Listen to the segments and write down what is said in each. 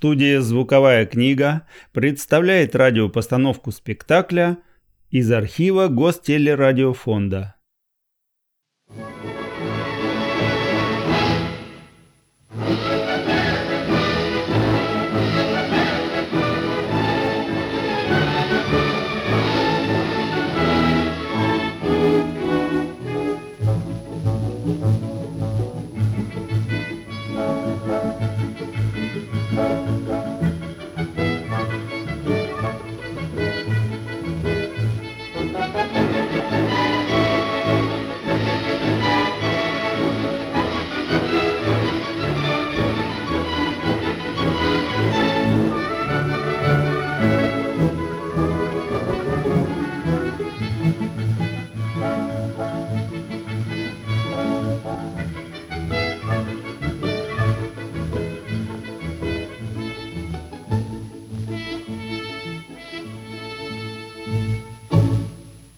Студия «Звуковая книга» представляет радиопостановку спектакля из архива Гостелерадиофонда.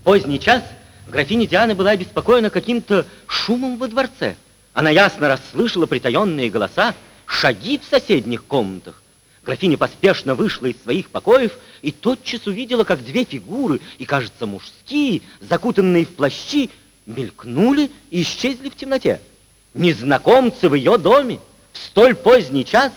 Поздний час графиня Диана была обеспокоена каким-то шумом во дворце. Она ясно расслышала притаенные голоса, шаги в соседних комнатах. Графиня поспешно вышла из своих покоев и тотчас увидела, как две фигуры, и, кажется, мужские, закутанные в плащи, мелькнули и исчезли в темноте. Незнакомцы в ее доме в столь поздний час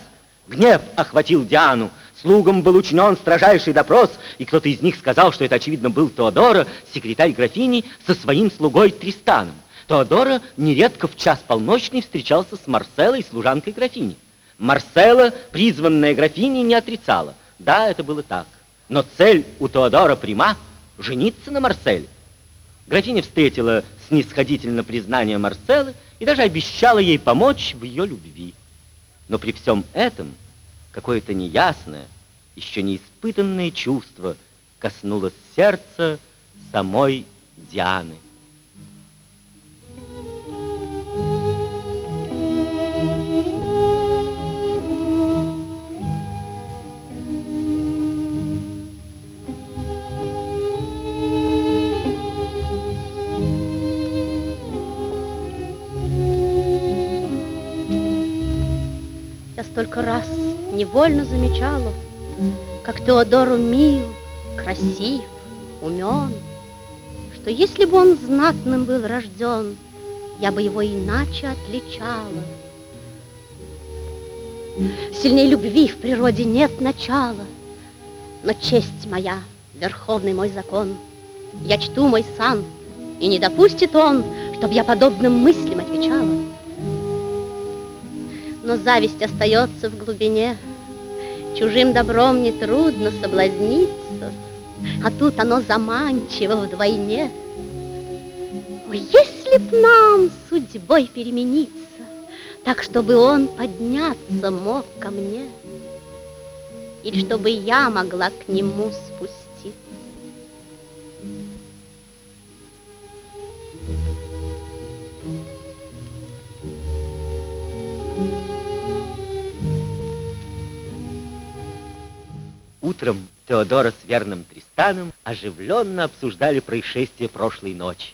гнев охватил Диану. Слугам был учинен строжайший допрос, и кто-то из них сказал, что это, очевидно, был Теодора, секретарь графини, со своим слугой Тристаном. Теодора нередко в час полночный встречался с Марселой, служанкой графини. Марсела, призванная графиней, не отрицала. Да, это было так. Но цель у Теодора пряма — жениться на Марселе. Графиня встретила снисходительно признание Марселы и даже обещала ей помочь в ее любви. Но при всем этом какое-то неясное, еще не испытанное чувство коснулось сердца самой Дианы. Я столько раз невольно замечала, как Теодору мил, красив, умен, что если бы он знатным был рожден, я бы его иначе отличала. Сильней любви в природе нет начала, но честь моя, верховный мой закон, я чту мой сан, и не допустит он, чтоб я подобным мыслям отвечала. Но зависть остается в глубине, Чужим добром нетрудно соблазниться, А тут оно заманчиво вдвойне. Ой, если б нам судьбой перемениться, Так, чтобы он подняться мог ко мне, Или чтобы я могла к нему спуститься. Утром Теодора с верным Тристаном оживленно обсуждали происшествие прошлой ночи.